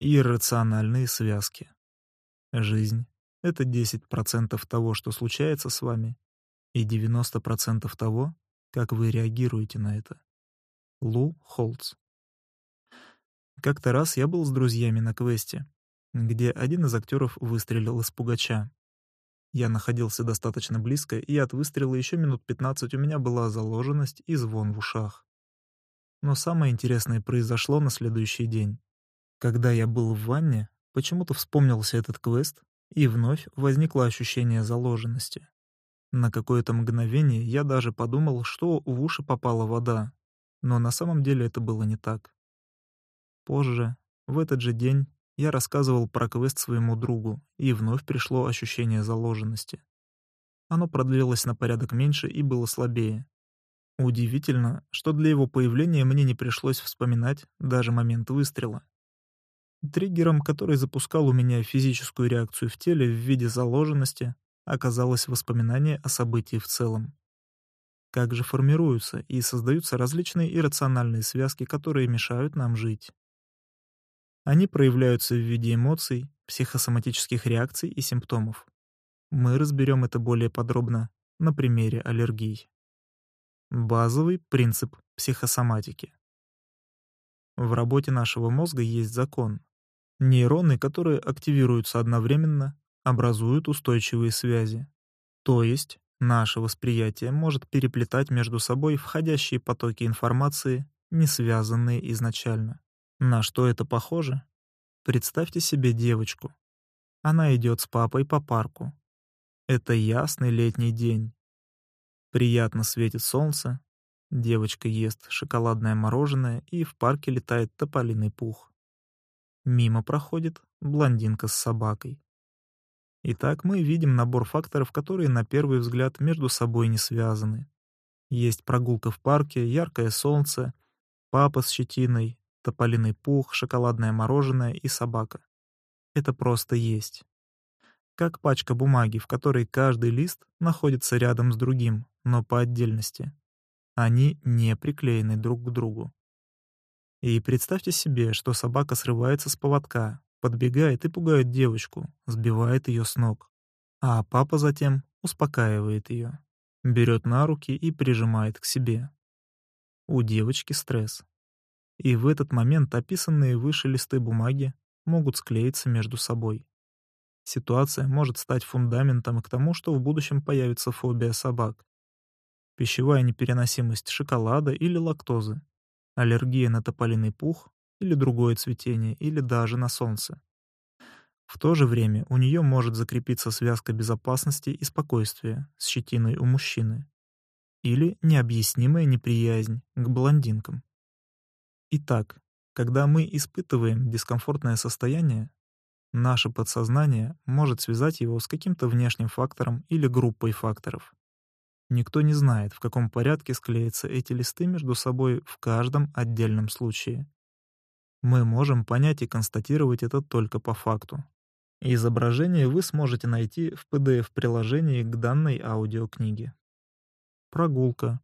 Иррациональные связки. Жизнь — это 10% того, что случается с вами, и 90% того, как вы реагируете на это. Лу Холц. Как-то раз я был с друзьями на квесте, где один из актеров выстрелил из пугача. Я находился достаточно близко, и от выстрела еще минут 15 у меня была заложенность и звон в ушах. Но самое интересное произошло на следующий день. Когда я был в ванне, почему-то вспомнился этот квест, и вновь возникло ощущение заложенности. На какое-то мгновение я даже подумал, что в уши попала вода, но на самом деле это было не так. Позже, в этот же день, я рассказывал про квест своему другу, и вновь пришло ощущение заложенности. Оно продлилось на порядок меньше и было слабее. Удивительно, что для его появления мне не пришлось вспоминать даже момент выстрела. Триггером, который запускал у меня физическую реакцию в теле в виде заложенности, оказалось воспоминание о событии в целом. Как же формируются и создаются различные иррациональные связки, которые мешают нам жить. Они проявляются в виде эмоций, психосоматических реакций и симптомов. Мы разберем это более подробно на примере аллергий. Базовый принцип психосоматики. В работе нашего мозга есть закон. Нейроны, которые активируются одновременно, образуют устойчивые связи. То есть наше восприятие может переплетать между собой входящие потоки информации, не связанные изначально. На что это похоже? Представьте себе девочку. Она идет с папой по парку. Это ясный летний день. Приятно светит солнце, девочка ест шоколадное мороженое, и в парке летает тополиный пух. Мимо проходит блондинка с собакой. Итак, мы видим набор факторов, которые на первый взгляд между собой не связаны. Есть прогулка в парке, яркое солнце, папа с щетиной, тополиный пух, шоколадное мороженое и собака. Это просто есть. Как пачка бумаги, в которой каждый лист находится рядом с другим, но по отдельности. Они не приклеены друг к другу. И представьте себе, что собака срывается с поводка, подбегает и пугает девочку, сбивает ее с ног. А папа затем успокаивает ее, берет на руки и прижимает к себе. У девочки стресс. И в этот момент описанные выше листы бумаги могут склеиться между собой. Ситуация может стать фундаментом к тому, что в будущем появится фобия собак. Пищевая непереносимость шоколада или лактозы, аллергия на тополиный пух или другое цветение, или даже на солнце. В то же время у нее может закрепиться связка безопасности и спокойствия с щетиной у мужчины или необъяснимая неприязнь к блондинкам. Итак, когда мы испытываем дискомфортное состояние, наше подсознание может связать его с каким-то внешним фактором или группой факторов. Никто не знает, в каком порядке склеятся эти листы между собой в каждом отдельном случае. Мы можем понять и констатировать это только по факту. Изображение вы сможете найти в PDF-приложении к данной аудиокниге. Прогулка.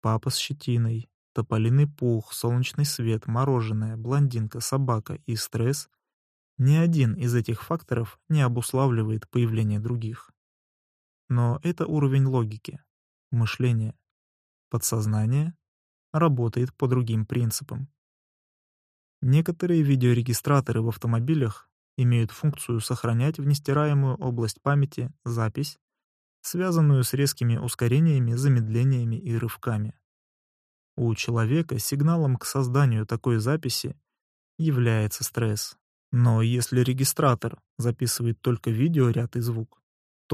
Папа с щетиной тополиный пух, солнечный свет, мороженое, блондинка, собака и стресс, ни один из этих факторов не обуславливает появление других. Но это уровень логики, мышления. Подсознание работает по другим принципам. Некоторые видеорегистраторы в автомобилях имеют функцию сохранять в нестираемую область памяти запись, связанную с резкими ускорениями, замедлениями и рывками. У человека сигналом к созданию такой записи является стресс. Но если регистратор записывает только видеоряд и звук,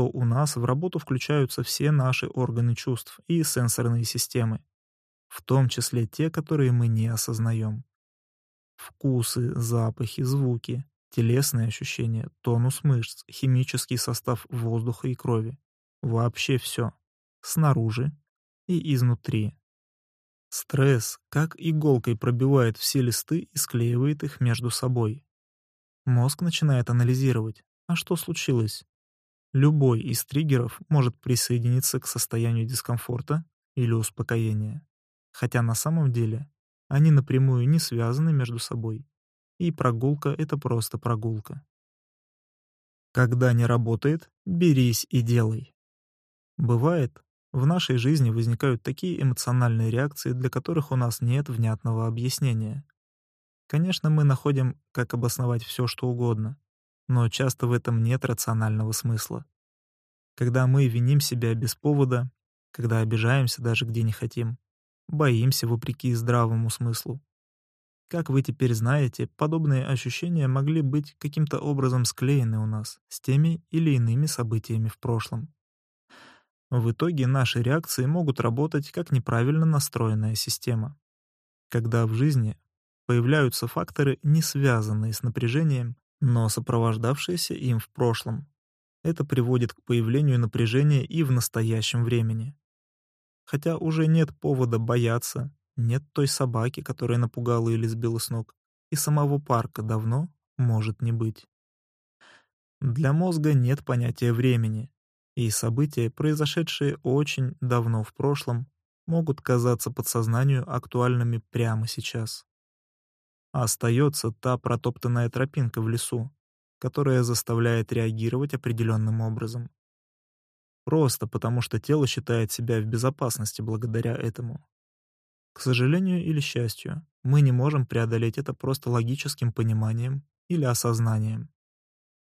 то у нас в работу включаются все наши органы чувств и сенсорные системы, в том числе те, которые мы не осознаем. Вкусы, запахи, звуки, телесные ощущения, тонус мышц, химический состав воздуха и крови. Вообще все. Снаружи и изнутри. Стресс как иголкой пробивает все листы и склеивает их между собой. Мозг начинает анализировать, а что случилось? Любой из триггеров может присоединиться к состоянию дискомфорта или успокоения, хотя на самом деле они напрямую не связаны между собой. и прогулка — это просто прогулка. Когда не работает, берись и делай. Бывает, в нашей жизни возникают такие эмоциональные реакции, для которых у нас нет внятного объяснения. Конечно, мы находим, как обосновать все, что угодно, но часто в этом нет рационального смысла. Когда мы виним себя без повода, когда обижаемся даже где не хотим, боимся вопреки здравому смыслу. Как вы теперь знаете, подобные ощущения могли быть каким-то образом склеены у нас с теми или иными событиями в прошлом. В итоге наши реакции могут работать как неправильно настроенная система. Когда в жизни появляются факторы, не связанные с напряжением, но сопровождавшиеся им в прошлом. Это приводит к появлению напряжения и в настоящем времени. Хотя уже нет повода бояться, нет той собаки, которая напугала или сбила с ног, и самого парка давно может не быть. Для мозга нет понятия времени, и события, произошедшие очень давно в прошлом, могут казаться подсознанию актуальными прямо сейчас. А остается та протоптанная тропинка в лесу, которая заставляет реагировать определенным образом. Просто потому, что тело считает себя в безопасности благодаря этому. К сожалению или счастью, мы не можем преодолеть это просто логическим пониманием или осознанием.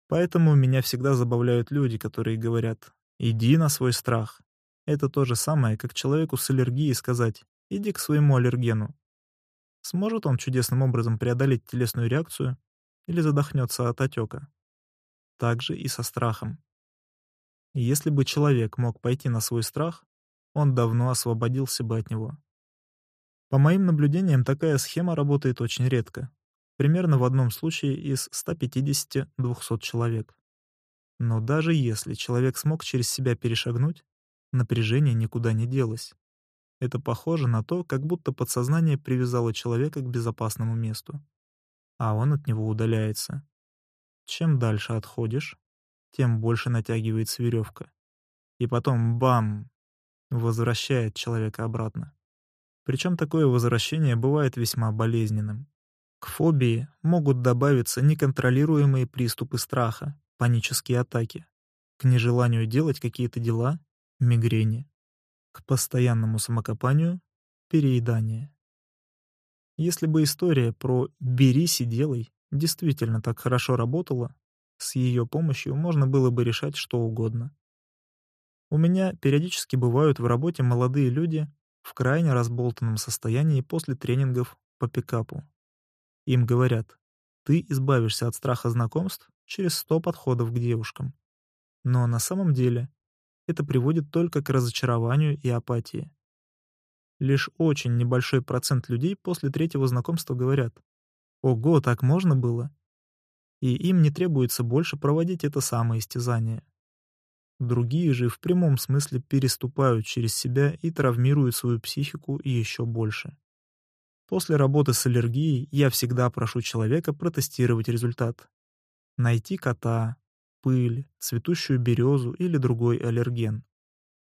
Поэтому меня всегда забавляют люди, которые говорят «иди на свой страх». Это то же самое, как человеку с аллергией сказать «иди к своему аллергену». Сможет он чудесным образом преодолеть телесную реакцию или задохнется от отека? Так же и со страхом. Если бы человек мог пойти на свой страх, он давно освободился бы от него. По моим наблюдениям, такая схема работает очень редко, примерно в одном случае из 150-200 человек. Но даже если человек смог через себя перешагнуть, напряжение никуда не делось. Это похоже на то, как будто подсознание привязало человека к безопасному месту, а он от него удаляется. Чем дальше отходишь, тем больше натягивается веревка. И потом бам! Возвращает человека обратно. Причем такое возвращение бывает весьма болезненным. К фобии могут добавиться неконтролируемые приступы страха, панические атаки. К нежеланию делать какие-то дела — мигрени к постоянному самокопанию, переедание. Если бы история про «берись и делай» действительно так хорошо работала, с ее помощью можно было бы решать что угодно. У меня периодически бывают в работе молодые люди в крайне разболтанном состоянии после тренингов по пикапу. Им говорят, ты избавишься от страха знакомств через 100 подходов к девушкам. Но на самом деле это приводит только к разочарованию и апатии. Лишь очень небольшой процент людей после третьего знакомства говорят «Ого, так можно было?» И им не требуется больше проводить это самое истязание. Другие же в прямом смысле переступают через себя и травмируют свою психику еще больше. После работы с аллергией я всегда прошу человека протестировать результат. Найти кота, пыль, цветущую березу или другой аллерген.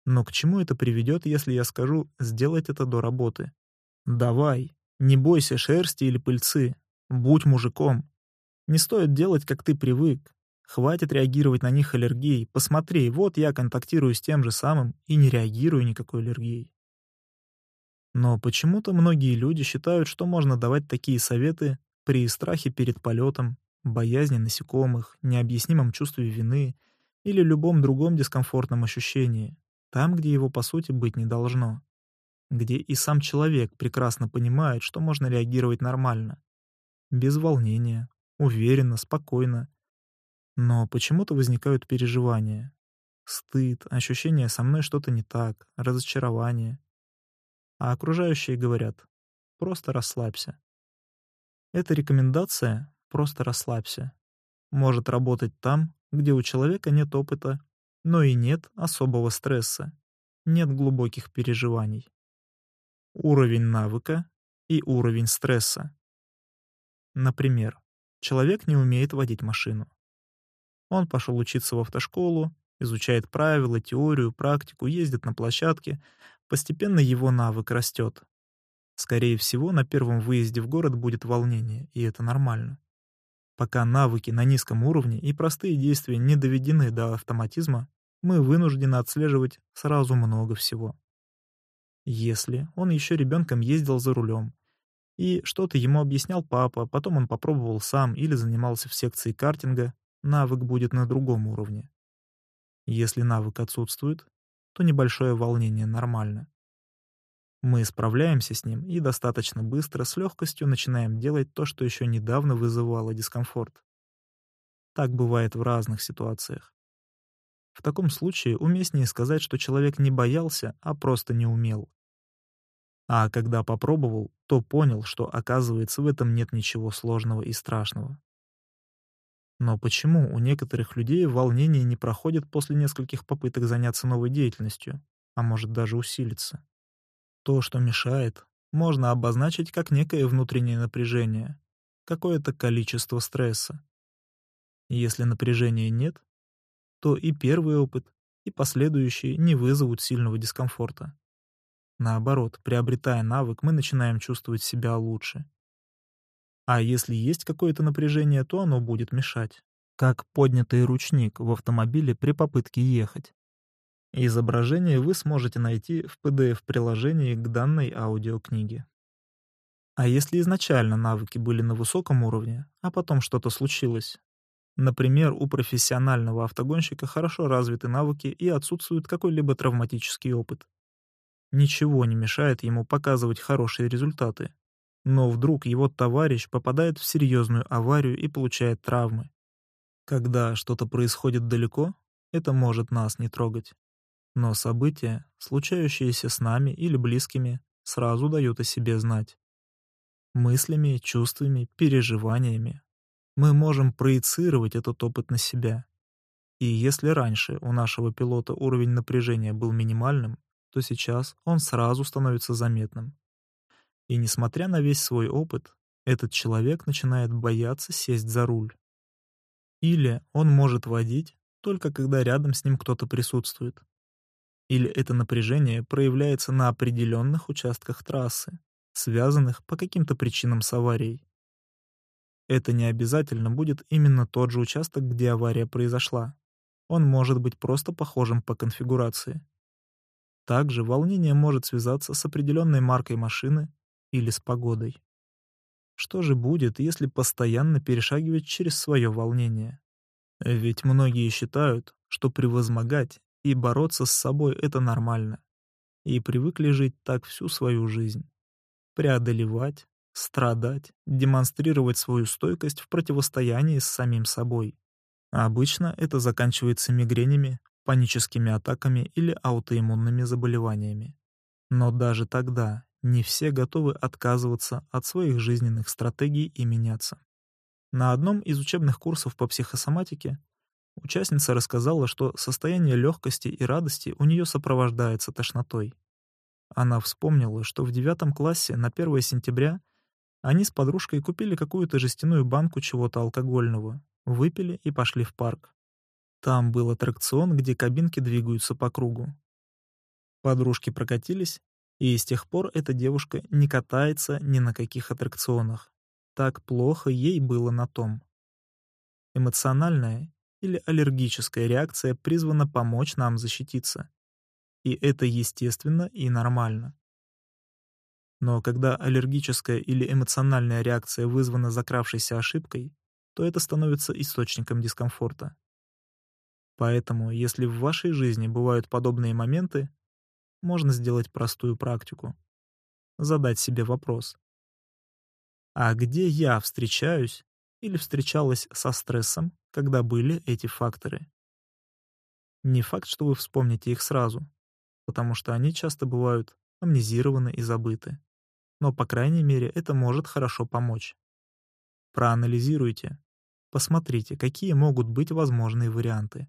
Но к чему это приведет, если я скажу сделать это до работы? Давай, не бойся шерсти или пыльцы, будь мужиком. Не стоит делать, как ты привык. Хватит реагировать на них аллергией. Посмотри, вот я контактирую с тем же самым и не реагирую никакой аллергией. Но почему-то многие люди считают, что можно давать такие советы при страхе перед полетом, боязни насекомых, необъяснимом чувстве вины или любом другом дискомфортном ощущении, там, где его по сути быть не должно, где и сам человек прекрасно понимает, что можно реагировать нормально, без волнения, уверенно, спокойно. Но почему-то возникают переживания, стыд, ощущение «со мной что-то не так», разочарование. А окружающие говорят «просто расслабься». Эта рекомендация Просто расслабься. Может работать там, где у человека нет опыта, но и нет особого стресса, нет глубоких переживаний. Уровень навыка и уровень стресса. Например, человек не умеет водить машину. Он пошел учиться в автошколу, изучает правила, теорию, практику, ездит на площадке. Постепенно его навык растет. Скорее всего, на первом выезде в город будет волнение, и это нормально. Пока навыки на низком уровне и простые действия не доведены до автоматизма, мы вынуждены отслеживать сразу много всего. Если он еще ребенком ездил за рулем, и что-то ему объяснял папа, потом он попробовал сам или занимался в секции картинга, навык будет на другом уровне. Если навык отсутствует, то небольшое волнение нормально. Мы справляемся с ним и достаточно быстро, с легкостью начинаем делать то, что еще недавно вызывало дискомфорт. Так бывает в разных ситуациях. В таком случае уместнее сказать, что человек не боялся, а просто не умел. А когда попробовал, то понял, что, оказывается, в этом нет ничего сложного и страшного. Но почему у некоторых людей волнение не проходит после нескольких попыток заняться новой деятельностью, а может даже усилиться? То, что мешает, можно обозначить как некое внутреннее напряжение, какое-то количество стресса. Если напряжения нет, то и первый опыт, и последующие не вызовут сильного дискомфорта. Наоборот, приобретая навык, мы начинаем чувствовать себя лучше. А если есть какое-то напряжение, то оно будет мешать, как поднятый ручник в автомобиле при попытке ехать. Изображение вы сможете найти в PDF-приложении к данной аудиокниге. А если изначально навыки были на высоком уровне, а потом что-то случилось? Например, у профессионального автогонщика хорошо развиты навыки и отсутствует какой-либо травматический опыт. Ничего не мешает ему показывать хорошие результаты. Но вдруг его товарищ попадает в серьезную аварию и получает травмы. Когда что-то происходит далеко, это может нас не трогать. Но события, случающиеся с нами или близкими, сразу дают о себе знать. Мыслями, чувствами, переживаниями мы можем проецировать этот опыт на себя. И если раньше у нашего пилота уровень напряжения был минимальным, то сейчас он сразу становится заметным. И несмотря на весь свой опыт, этот человек начинает бояться сесть за руль. Или он может водить только когда рядом с ним кто-то присутствует. Или это напряжение проявляется на определенных участках трассы, связанных по каким-то причинам с аварией. Это не обязательно будет именно тот же участок, где авария произошла. Он может быть просто похожим по конфигурации. Также волнение может связаться с определенной маркой машины или с погодой. Что же будет, если постоянно перешагивать через свое волнение? Ведь многие считают, что превозмогать и бороться с собой — это нормально. И привыкли жить так всю свою жизнь. Преодолевать, страдать, демонстрировать свою стойкость в противостоянии с самим собой. А обычно это заканчивается мигренями, паническими атаками или аутоиммунными заболеваниями. Но даже тогда не все готовы отказываться от своих жизненных стратегий и меняться. На одном из учебных курсов по психосоматике Участница рассказала, что состояние легкости и радости у нее сопровождается тошнотой. Она вспомнила, что в девятом классе на 1 сентября они с подружкой купили какую-то жестяную банку чего-то алкогольного, выпили и пошли в парк. Там был аттракцион, где кабинки двигаются по кругу. Подружки прокатились, и с тех пор эта девушка не катается ни на каких аттракционах. Так плохо ей было на том. Эмоциональная или аллергическая реакция призвана помочь нам защититься. И это естественно и нормально. Но когда аллергическая или эмоциональная реакция вызвана закравшейся ошибкой, то это становится источником дискомфорта. Поэтому, если в вашей жизни бывают подобные моменты, можно сделать простую практику. Задать себе вопрос. А где я встречаюсь или встречалась со стрессом, когда были эти факторы. Не факт, что вы вспомните их сразу, потому что они часто бывают амнезированы и забыты. Но, по крайней мере, это может хорошо помочь. Проанализируйте, посмотрите, какие могут быть возможные варианты.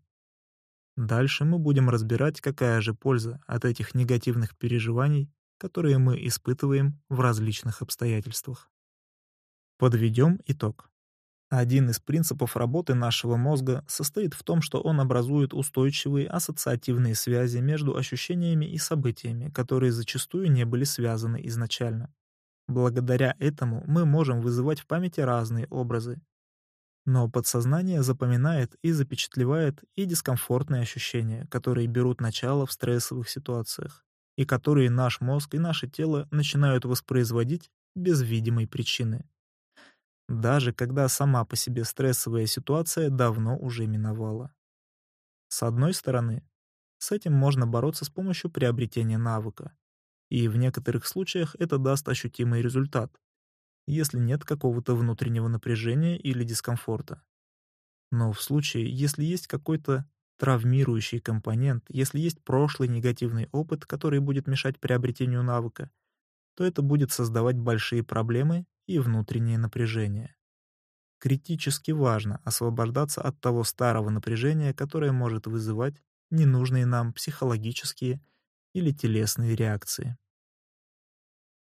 Дальше мы будем разбирать, какая же польза от этих негативных переживаний, которые мы испытываем в различных обстоятельствах. Подведем итог. Один из принципов работы нашего мозга состоит в том, что он образует устойчивые ассоциативные связи между ощущениями и событиями, которые зачастую не были связаны изначально. Благодаря этому мы можем вызывать в памяти разные образы. Но подсознание запоминает и запечатлевает и дискомфортные ощущения, которые берут начало в стрессовых ситуациях, и которые наш мозг и наше тело начинают воспроизводить без видимой причины. Даже когда сама по себе стрессовая ситуация давно уже миновала. С одной стороны, с этим можно бороться с помощью приобретения навыка. И в некоторых случаях это даст ощутимый результат, если нет какого-то внутреннего напряжения или дискомфорта. Но в случае, если есть какой-то травмирующий компонент, если есть прошлый негативный опыт, который будет мешать приобретению навыка, то это будет создавать большие проблемы и внутреннее напряжение. Критически важно освобождаться от того старого напряжения, которое может вызывать ненужные нам психологические или телесные реакции.